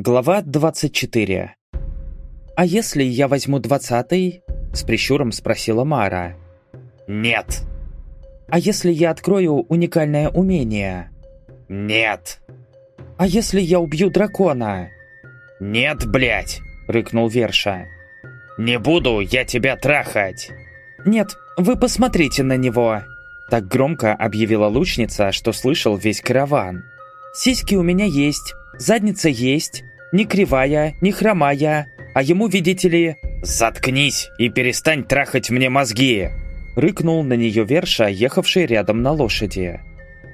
Глава 24 «А если я возьму двадцатый?» – с прищуром спросила Мара. «Нет». «А если я открою уникальное умение?» «Нет». «А если я убью дракона?» «Нет, блядь!» – рыкнул Верша. «Не буду я тебя трахать!» «Нет, вы посмотрите на него!» Так громко объявила лучница, что слышал весь караван. «Сиськи у меня есть, задница есть, не кривая, не хромая, а ему, видите ли...» «Заткнись и перестань трахать мне мозги!» Рыкнул на нее Верша, ехавший рядом на лошади.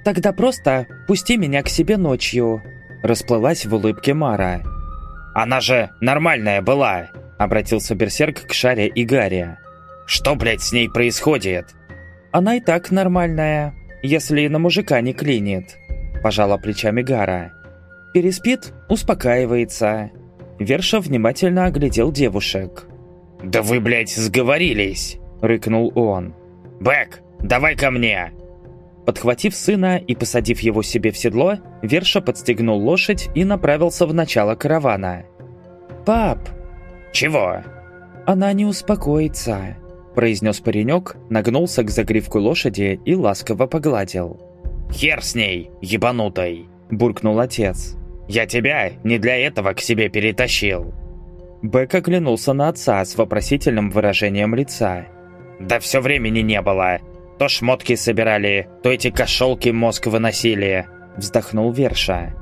«Тогда просто пусти меня к себе ночью», расплылась в улыбке Мара. «Она же нормальная была!» Обратился Берсерк к Шаре и Гарри. «Что, блядь, с ней происходит?» «Она и так нормальная, если на мужика не клинит», пожала плечами Гара. Переспит, успокаивается. Верша внимательно оглядел девушек. «Да вы, блядь, сговорились!» – рыкнул он. «Бэк, давай ко мне!» Подхватив сына и посадив его себе в седло, Верша подстегнул лошадь и направился в начало каравана. «Пап!» «Чего?» «Она не успокоится», – произнес паренек, нагнулся к загривку лошади и ласково погладил. «Хер с ней, ебанутой!» – буркнул отец. «Я тебя не для этого к себе перетащил!» Бэк оглянулся на отца с вопросительным выражением лица. «Да все времени не было. То шмотки собирали, то эти кошелки мозг выносили», – вздохнул Верша.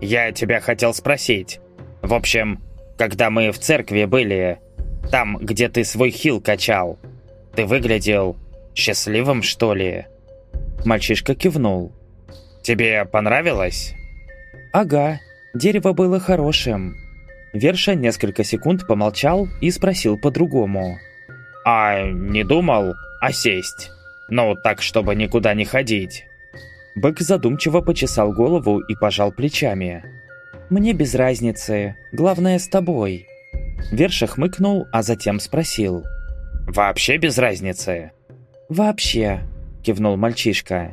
«Я тебя хотел спросить. В общем, когда мы в церкви были, там, где ты свой хил качал, ты выглядел счастливым, что ли?» Мальчишка кивнул. «Тебе понравилось?» «Ага, дерево было хорошим». Верша несколько секунд помолчал и спросил по-другому. «А не думал осесть? Ну, так, чтобы никуда не ходить?» Бык задумчиво почесал голову и пожал плечами. «Мне без разницы. Главное, с тобой». Верша хмыкнул, а затем спросил. «Вообще без разницы?» «Вообще», – кивнул мальчишка.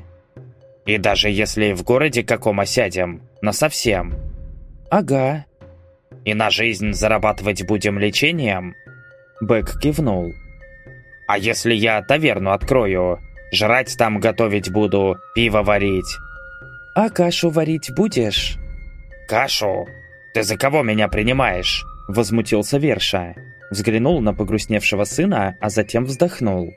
«И даже если в городе каком осядем, насовсем?» «Ага». «И на жизнь зарабатывать будем лечением?» Бэк кивнул. «А если я таверну открою? Жрать там готовить буду, пиво варить?» «А кашу варить будешь?» «Кашу? Ты за кого меня принимаешь?» Возмутился Верша. Взглянул на погрустневшего сына, а затем вздохнул.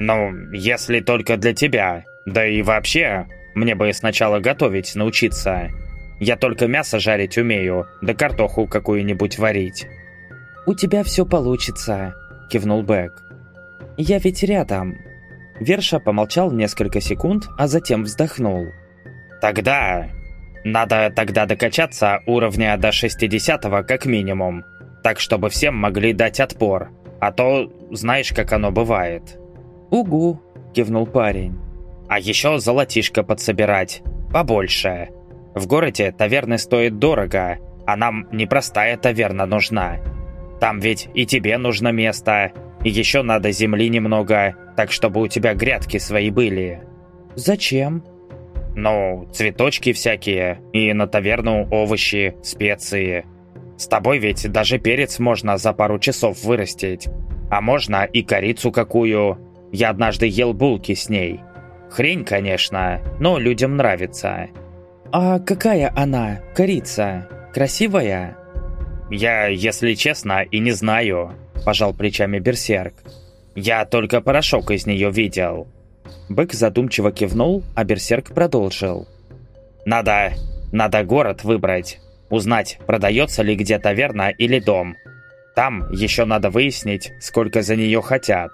«Ну, если только для тебя. Да и вообще, мне бы сначала готовить научиться. Я только мясо жарить умею, да картоху какую-нибудь варить». «У тебя все получится», – кивнул Бэк. «Я ведь рядом». Верша помолчал несколько секунд, а затем вздохнул. «Тогда надо тогда докачаться уровня до 60 как минимум, так чтобы всем могли дать отпор, а то знаешь, как оно бывает». «Угу», – кивнул парень. «А еще золотишко подсобирать, побольше. В городе таверны стоят дорого, а нам непростая таверна нужна. Там ведь и тебе нужно место, и еще надо земли немного, так чтобы у тебя грядки свои были». «Зачем?» Ну, цветочки всякие, и на таверну овощи, специи. С тобой ведь даже перец можно за пару часов вырастить. А можно и корицу какую. Я однажды ел булки с ней. Хрень, конечно, но людям нравится. «А какая она, корица? Красивая?» «Я, если честно, и не знаю», – пожал плечами Берсерк. «Я только порошок из нее видел. Бык задумчиво кивнул, а Берсерк продолжил. «Надо... надо город выбрать. Узнать, продается ли где таверна или дом. Там еще надо выяснить, сколько за нее хотят».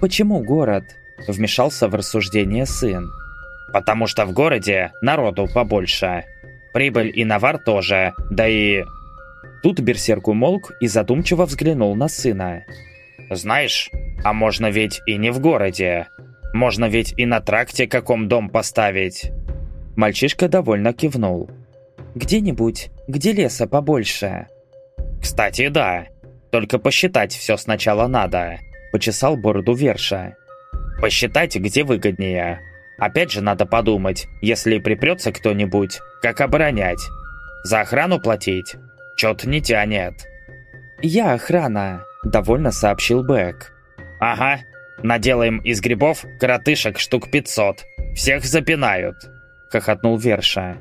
«Почему город?» – вмешался в рассуждение сын. «Потому что в городе народу побольше. Прибыль и навар тоже, да и...» Тут Берсерк умолк и задумчиво взглянул на сына. «Знаешь, а можно ведь и не в городе. Можно ведь и на тракте каком дом поставить». Мальчишка довольно кивнул. «Где-нибудь, где леса побольше». «Кстати, да. Только посчитать все сначала надо», – почесал бороду Верша. «Посчитать, где выгоднее. Опять же надо подумать, если припрется кто-нибудь, как оборонять. За охрану платить? Чё-то не тянет». «Я охрана», — довольно сообщил Бэк. «Ага, наделаем из грибов коротышек штук 500. Всех запинают», — хохотнул Верша.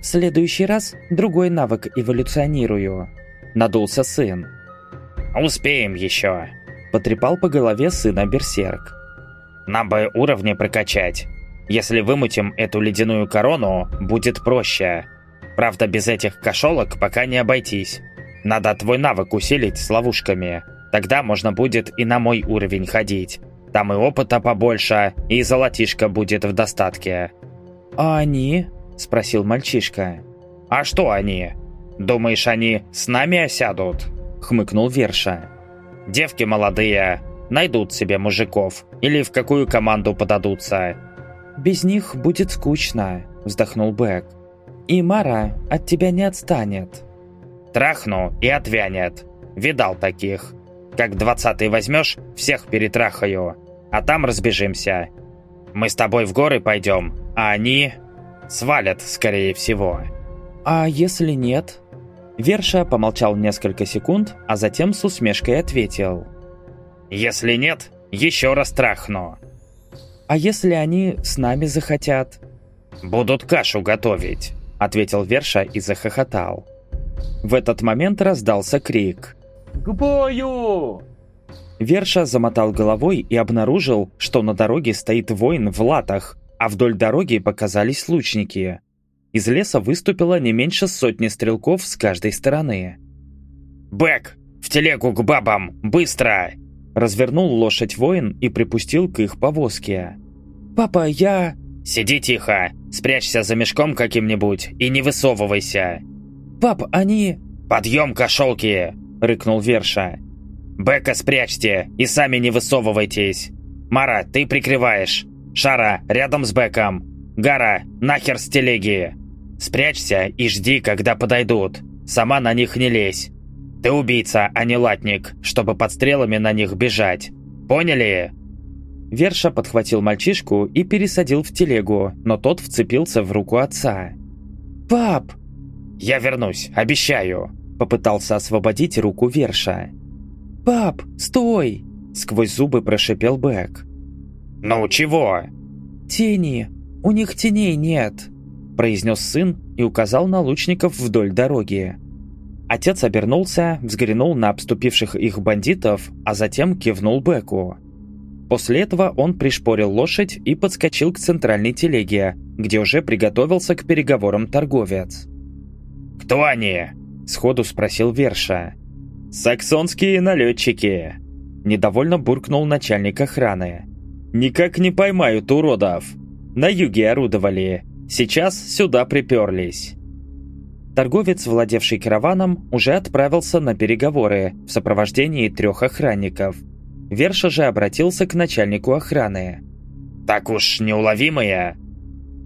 «В следующий раз другой навык эволюционирую», — надулся сын. «Успеем еще», — потрепал по голове сына Берсерк. «Нам бы уровни прокачать. Если вымутим эту ледяную корону, будет проще. Правда, без этих кошелок пока не обойтись. Надо твой навык усилить с ловушками. Тогда можно будет и на мой уровень ходить. Там и опыта побольше, и золотишко будет в достатке». «А они?» – спросил мальчишка. «А что они? Думаешь, они с нами осядут?» – хмыкнул Верша. «Девки молодые, найдут себе мужиков или в какую команду подадутся». «Без них будет скучно», – вздохнул Бэк. «И Мара от тебя не отстанет». «Трахну и отвянет. Видал таких. Как двадцатый возьмешь, всех перетрахаю, а там разбежимся. Мы с тобой в горы пойдем, а они свалят, скорее всего». «А если нет?» Верша помолчал несколько секунд, а затем с усмешкой ответил. «Если нет, еще раз трахну». «А если они с нами захотят?» «Будут кашу готовить», — ответил Верша и захохотал. В этот момент раздался крик. «К бою!» Верша замотал головой и обнаружил, что на дороге стоит воин в латах, а вдоль дороги показались лучники. Из леса выступило не меньше сотни стрелков с каждой стороны. «Бэк! В телегу к бабам! Быстро!» Развернул лошадь воин и припустил к их повозке. «Папа, я...» «Сиди тихо! Спрячься за мешком каким-нибудь и не высовывайся!» «Пап, они...» «Подъем, кошелки!» — рыкнул Верша. «Бека спрячьте и сами не высовывайтесь! Мара, ты прикрываешь! Шара, рядом с Беком! Гара, нахер с телеги! Спрячься и жди, когда подойдут! Сама на них не лезь! Ты убийца, а не латник, чтобы под стрелами на них бежать! Поняли?» Верша подхватил мальчишку и пересадил в телегу, но тот вцепился в руку отца. «Пап!» «Я вернусь, обещаю!» Попытался освободить руку Верша. «Пап, стой!» Сквозь зубы прошипел Бэк. «Ну чего?» «Тени! У них теней нет!» Произнес сын и указал на лучников вдоль дороги. Отец обернулся, взглянул на обступивших их бандитов, а затем кивнул Беку. После этого он пришпорил лошадь и подскочил к центральной телеге, где уже приготовился к переговорам торговец. «Кто они?» – сходу спросил Верша. «Саксонские налетчики!» – недовольно буркнул начальник охраны. «Никак не поймают уродов! На юге орудовали, сейчас сюда приперлись!» Торговец, владевший караваном, уже отправился на переговоры в сопровождении трех охранников. Верша же обратился к начальнику охраны. «Так уж неуловимые!»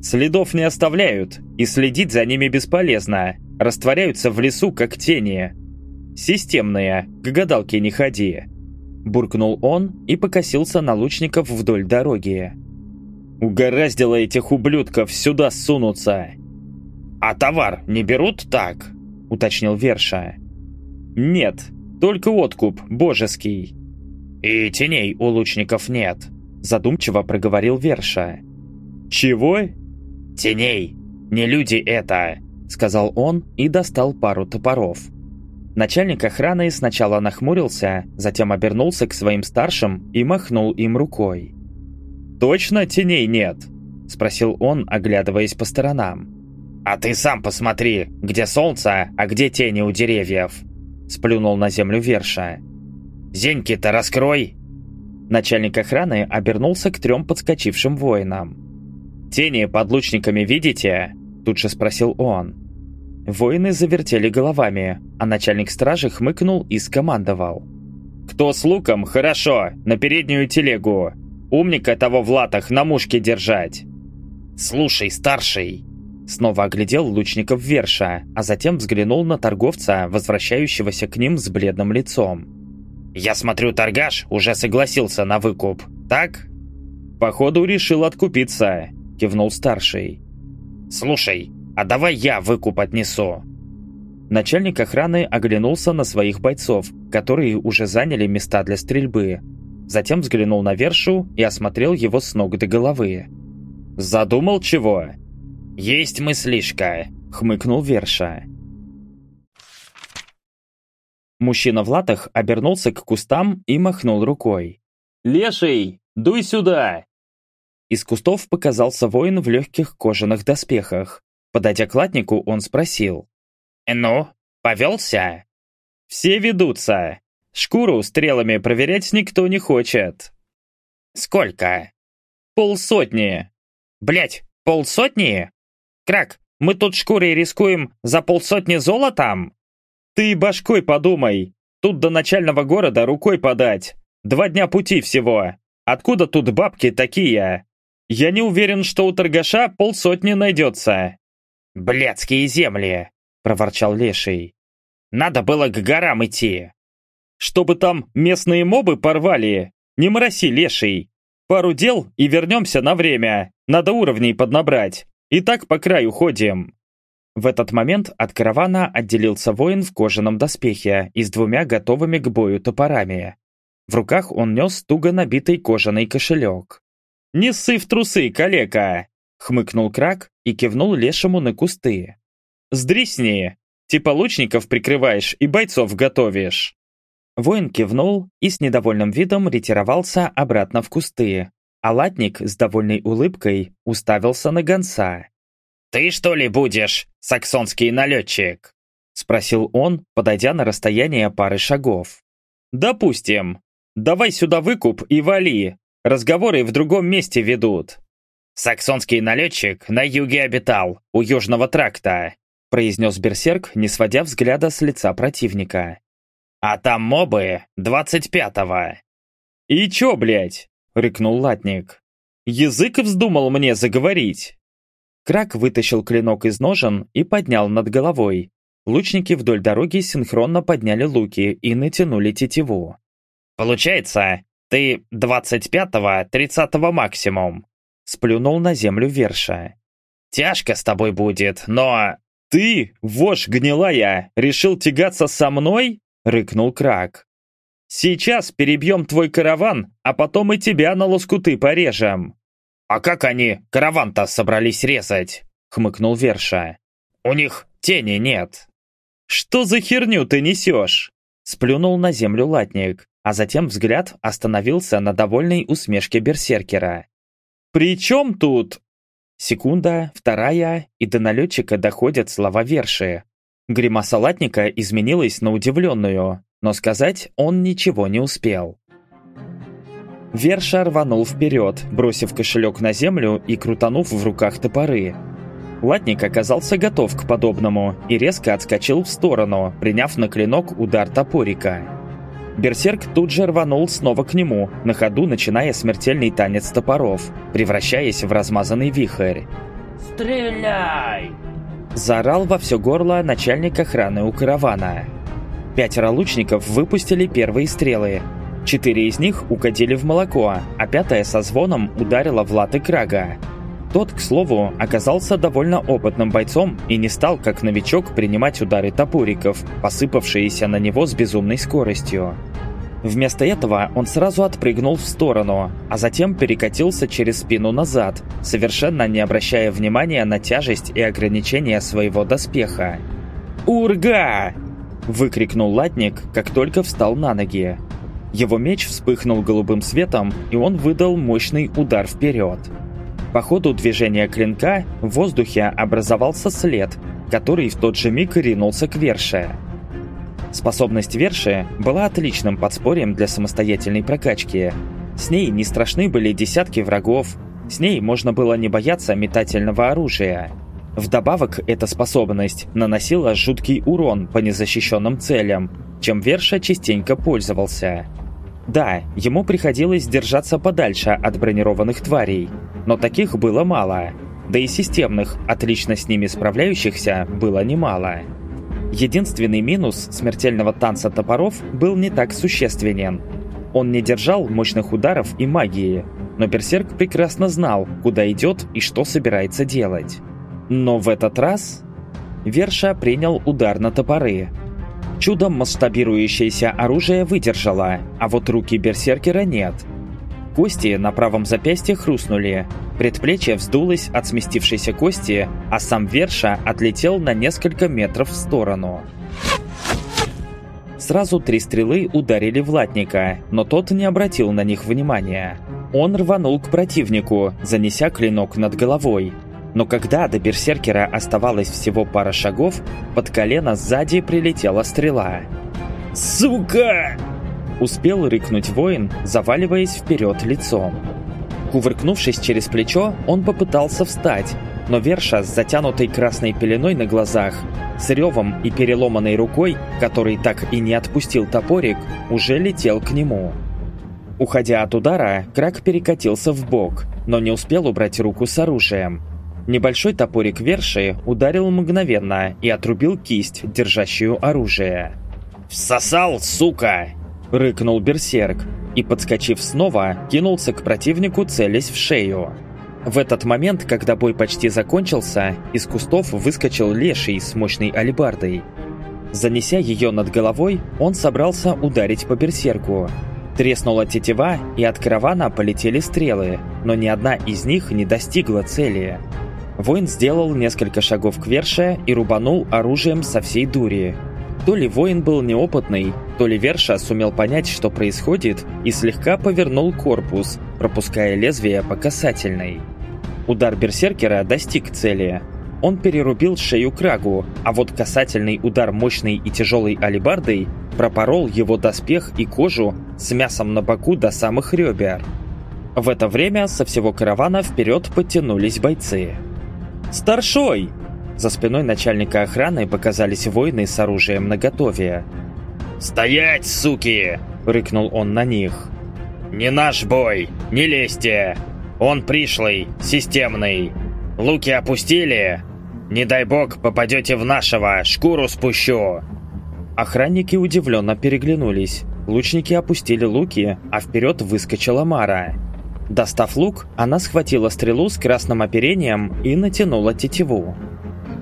«Следов не оставляют, и следить за ними бесполезно растворяются в лесу, как тени. Системные, к гадалке не ходи. Буркнул он и покосился на лучников вдоль дороги. Угораздило этих ублюдков сюда сунуться. «А товар не берут так?» — уточнил Верша. «Нет, только откуп, божеский». «И теней у лучников нет», — задумчиво проговорил Верша. «Чего?» «Теней. Не люди это сказал он и достал пару топоров. Начальник охраны сначала нахмурился, затем обернулся к своим старшим и махнул им рукой. «Точно теней нет?» – спросил он, оглядываясь по сторонам. «А ты сам посмотри, где солнце, а где тени у деревьев!» – сплюнул на землю Верша. «Зеньки-то раскрой!» Начальник охраны обернулся к трем подскочившим воинам. «Тени под лучниками видите?» Тут же спросил он. Воины завертели головами, а начальник стражи хмыкнул и скомандовал. «Кто с луком? Хорошо! На переднюю телегу! Умника того в латах на мушке держать!» «Слушай, старший!» Снова оглядел лучников Верша, а затем взглянул на торговца, возвращающегося к ним с бледным лицом. «Я смотрю, торгаш уже согласился на выкуп, так?» «Походу, решил откупиться», – кивнул старший. «Слушай, а давай я выкуп отнесу». Начальник охраны оглянулся на своих бойцов, которые уже заняли места для стрельбы. Затем взглянул на Вершу и осмотрел его с ног до головы. «Задумал чего?» «Есть мыслишка», — хмыкнул Верша. Мужчина в латах обернулся к кустам и махнул рукой. «Леший, дуй сюда!» Из кустов показался воин в легких кожаных доспехах. Подойдя к латнику, он спросил. «Ну, повелся?» «Все ведутся. Шкуру стрелами проверять никто не хочет». «Сколько?» «Полсотни». «Блядь, полсотни? Крак, мы тут шкурой рискуем за полсотни золотом?» «Ты башкой подумай. Тут до начального города рукой подать. Два дня пути всего. Откуда тут бабки такие? Я не уверен, что у торгаша полсотни найдется». «Блядские земли!» — проворчал Леший. «Надо было к горам идти». «Чтобы там местные мобы порвали. Не мороси, Леший. Пару дел и вернемся на время. Надо уровней поднабрать. И так по краю ходим». В этот момент от каравана отделился воин в кожаном доспехе и с двумя готовыми к бою топорами. В руках он нес туго набитый кожаный кошелек. «Не ссы в трусы, калека!» — хмыкнул Крак и кивнул лешему на кусты. «Сдрисни! Типа лучников прикрываешь и бойцов готовишь!» Воин кивнул и с недовольным видом ретировался обратно в кусты, а латник с довольной улыбкой уставился на гонца. «Ты что ли будешь, саксонский налетчик?» Спросил он, подойдя на расстояние пары шагов. «Допустим. Давай сюда выкуп и вали. Разговоры в другом месте ведут». «Саксонский налетчик на юге обитал, у Южного тракта», произнес Берсерк, не сводя взгляда с лица противника. «А там мобы двадцать пятого». «И чё, блядь?» — рыкнул латник. «Язык вздумал мне заговорить». Крак вытащил клинок из ножен и поднял над головой. Лучники вдоль дороги синхронно подняли луки и натянули тетиву. «Получается, ты 25-го, 30-го максимум», сплюнул на землю Верша. «Тяжко с тобой будет, но...» «Ты, вошь гнилая, решил тягаться со мной?» — рыкнул Крак. «Сейчас перебьем твой караван, а потом и тебя на лоскуты порежем». «А как они караван-то собрались резать?» — хмыкнул Верша. «У них тени нет». «Что за херню ты несешь?» — сплюнул на землю латник, а затем взгляд остановился на довольной усмешке берсеркера. «При чем тут?» Секунда, вторая, и до налетчика доходят слова верши. Гримаса латника изменилась на удивленную, но сказать он ничего не успел. Верша рванул вперед, бросив кошелек на землю и крутанув в руках топоры. Латник оказался готов к подобному и резко отскочил в сторону, приняв на клинок удар топорика. Берсерк тут же рванул снова к нему, на ходу начиная смертельный танец топоров, превращаясь в размазанный вихрь. «Стреляй!» Заорал во все горло начальник охраны у каравана. Пятеро лучников выпустили первые стрелы, Четыре из них угодили в молоко, а пятая со звоном ударила в латы Крага. Тот, к слову, оказался довольно опытным бойцом и не стал, как новичок, принимать удары топориков, посыпавшиеся на него с безумной скоростью. Вместо этого он сразу отпрыгнул в сторону, а затем перекатился через спину назад, совершенно не обращая внимания на тяжесть и ограничения своего доспеха. «Урга!» – выкрикнул латник, как только встал на ноги. Его меч вспыхнул голубым светом, и он выдал мощный удар вперед. По ходу движения клинка в воздухе образовался след, который в тот же миг ринулся к Верше. Способность Верши была отличным подспорьем для самостоятельной прокачки. С ней не страшны были десятки врагов, с ней можно было не бояться метательного оружия. Вдобавок, эта способность наносила жуткий урон по незащищенным целям, чем Верша частенько пользовался. Да, ему приходилось держаться подальше от бронированных тварей, но таких было мало, да и системных, отлично с ними справляющихся, было немало. Единственный минус смертельного танца топоров был не так существенен. Он не держал мощных ударов и магии, но Берсерк прекрасно знал, куда идет и что собирается делать. Но в этот раз... Верша принял удар на топоры. Чудом масштабирующееся оружие выдержало, а вот руки берсеркера нет. Кости на правом запястье хрустнули, предплечье вздулось от сместившейся кости, а сам Верша отлетел на несколько метров в сторону. Сразу три стрелы ударили в латника, но тот не обратил на них внимания. Он рванул к противнику, занеся клинок над головой. Но когда до берсеркера оставалось всего пара шагов, под колено сзади прилетела стрела. «Сука!» Успел рыкнуть воин, заваливаясь вперед лицом. Кувыркнувшись через плечо, он попытался встать, но Верша с затянутой красной пеленой на глазах, с ревом и переломанной рукой, который так и не отпустил топорик, уже летел к нему. Уходя от удара, Крак перекатился в бок, но не успел убрать руку с оружием. Небольшой топорик Верши ударил мгновенно и отрубил кисть, держащую оружие. «Всосал, сука!» – рыкнул Берсерк и, подскочив снова, кинулся к противнику, целясь в шею. В этот момент, когда бой почти закончился, из кустов выскочил леший с мощной алебардой. Занеся ее над головой, он собрался ударить по берсерку. Треснула тетива, и от каравана полетели стрелы, но ни одна из них не достигла цели. Воин сделал несколько шагов к Верше и рубанул оружием со всей дури. То ли воин был неопытный, то ли Верша сумел понять, что происходит, и слегка повернул корпус, пропуская лезвие по касательной. Удар берсеркера достиг цели. Он перерубил шею Крагу, а вот касательный удар мощной и тяжелой алебардой пропорол его доспех и кожу с мясом на боку до самых ребер. В это время со всего каравана вперед подтянулись бойцы. «Старшой!» За спиной начальника охраны показались воины с оружием наготове. «Стоять, суки!» – рыкнул он на них. «Не наш бой! Не лезьте! Он пришлый, системный! Луки опустили? Не дай бог попадете в нашего, шкуру спущу!» Охранники удивленно переглянулись. Лучники опустили луки, а вперед выскочила Мара. Достав лук, она схватила стрелу с красным оперением и натянула тетиву.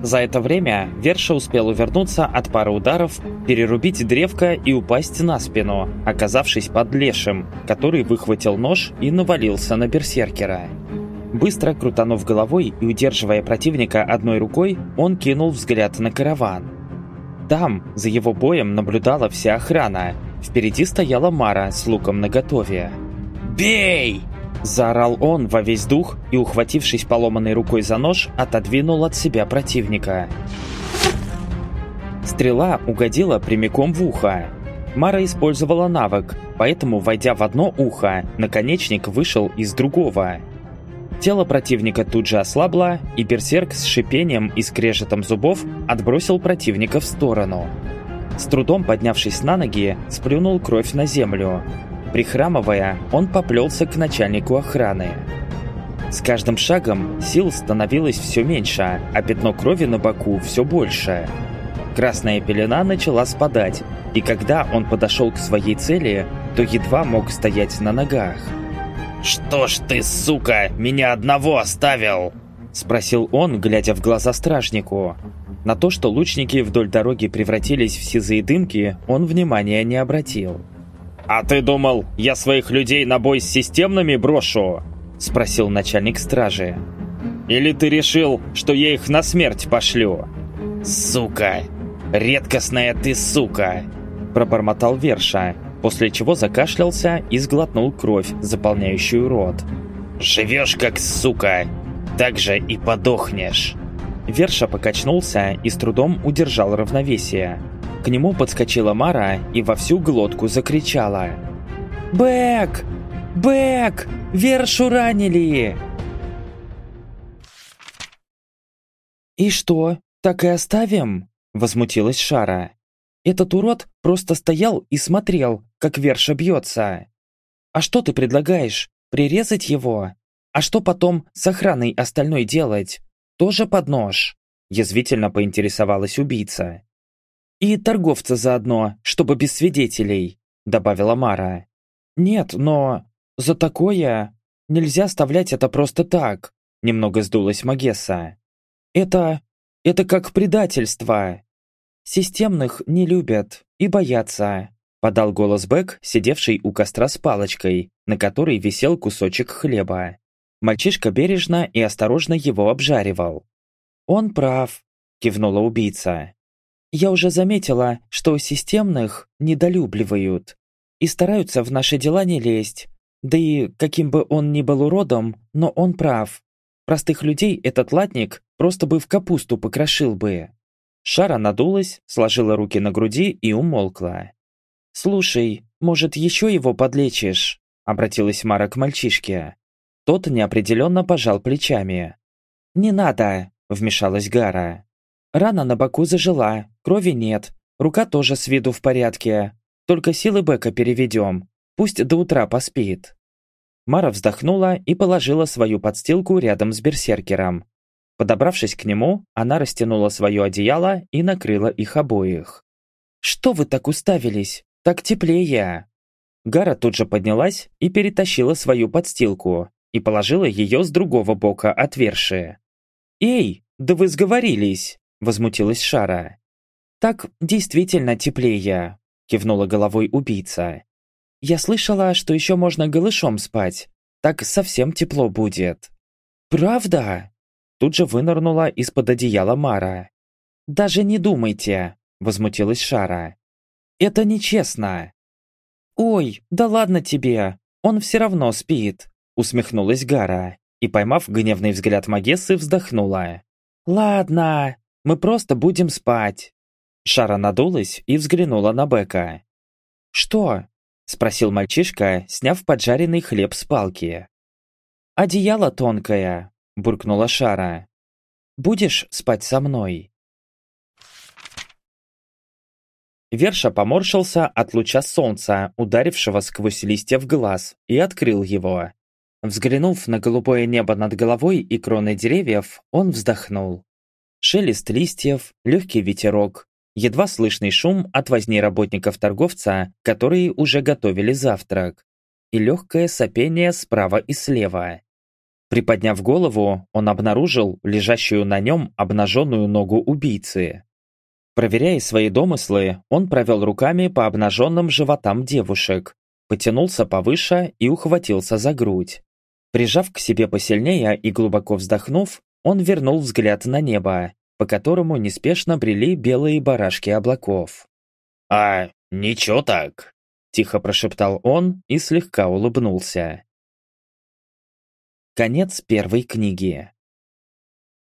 За это время Верша успел увернуться от пары ударов, перерубить древко и упасть на спину, оказавшись под лешим, который выхватил нож и навалился на берсеркера. Быстро крутанув головой и удерживая противника одной рукой, он кинул взгляд на караван. Там, за его боем, наблюдала вся охрана. Впереди стояла Мара с луком наготове. «Бей!» Заорал он во весь дух и, ухватившись поломанной рукой за нож, отодвинул от себя противника. Стрела угодила прямиком в ухо. Мара использовала навык, поэтому, войдя в одно ухо, наконечник вышел из другого. Тело противника тут же ослабло, и берсерк с шипением и скрежетом зубов отбросил противника в сторону. С трудом поднявшись на ноги, сплюнул кровь на землю, Прихрамывая, он поплелся к начальнику охраны. С каждым шагом сил становилось все меньше, а пятно крови на боку все больше. Красная пелена начала спадать, и когда он подошел к своей цели, то едва мог стоять на ногах. «Что ж ты, сука, меня одного оставил?» Спросил он, глядя в глаза стражнику. На то, что лучники вдоль дороги превратились в сизые дымки, он внимания не обратил. «А ты думал, я своих людей на бой с системными брошу?» Спросил начальник стражи. «Или ты решил, что я их на смерть пошлю?» «Сука! Редкостная ты сука!» Пробормотал Верша, после чего закашлялся и сглотнул кровь, заполняющую рот. «Живешь как сука, так же и подохнешь!» Верша покачнулся и с трудом удержал равновесие. К нему подскочила Мара и во всю глотку закричала. «Бэк! Бэк! Вершу ранили!» «И что, так и оставим?» – возмутилась Шара. «Этот урод просто стоял и смотрел, как Верша бьется. А что ты предлагаешь? Прирезать его? А что потом с охраной остальной делать? Тоже под нож?» Язвительно поинтересовалась убийца. «И торговца заодно, чтобы без свидетелей», — добавила Мара. «Нет, но за такое нельзя оставлять это просто так», — немного сдулась Магесса. «Это... Это как предательство. Системных не любят и боятся. Подал голос Бэк, сидевший у костра с палочкой, на которой висел кусочек хлеба. Мальчишка бережно и осторожно его обжаривал. «Он прав», – кивнула убийца. «Я уже заметила, что системных недолюбливают и стараются в наши дела не лезть. Да и каким бы он ни был уродом, но он прав. Простых людей этот латник просто бы в капусту покрошил бы». Шара надулась, сложила руки на груди и умолкла. «Слушай, может, еще его подлечишь?» – обратилась Мара к мальчишке. Тот неопределенно пожал плечами. «Не надо», – вмешалась Гара. «Рана на боку зажила, крови нет, рука тоже с виду в порядке. Только силы Бека переведем, пусть до утра поспит». Мара вздохнула и положила свою подстилку рядом с берсеркером. Подобравшись к нему, она растянула свое одеяло и накрыла их обоих. «Что вы так уставились? Так теплее!» Гара тут же поднялась и перетащила свою подстилку, и положила ее с другого бока от верши. «Эй, да вы сговорились!» – возмутилась Шара. «Так действительно теплее», – кивнула головой убийца. «Я слышала, что еще можно голышом спать. Так совсем тепло будет». «Правда?» Тут же вынырнула из-под одеяла Мара. «Даже не думайте», – возмутилась Шара. «Это нечестно». «Ой, да ладно тебе, он все равно спит», Усмехнулась Гара и, поймав гневный взгляд Магессы, вздохнула. «Ладно, мы просто будем спать». Шара надулась и взглянула на Бека. «Что?» – спросил мальчишка, сняв поджаренный хлеб с палки. «Одеяло тонкое», – буркнула Шара. «Будешь спать со мной?» Верша поморщился от луча солнца, ударившего сквозь листья в глаз, и открыл его. Взглянув на голубое небо над головой и кроны деревьев, он вздохнул. Шелест листьев, легкий ветерок, едва слышный шум от возни работников торговца, которые уже готовили завтрак, и легкое сопение справа и слева. Приподняв голову, он обнаружил лежащую на нем обнаженную ногу убийцы. Проверяя свои домыслы, он провел руками по обнаженным животам девушек, потянулся повыше и ухватился за грудь. Прижав к себе посильнее и глубоко вздохнув, он вернул взгляд на небо, по которому неспешно брели белые барашки облаков. «А, ничего так», – тихо прошептал он и слегка улыбнулся. Конец первой книги.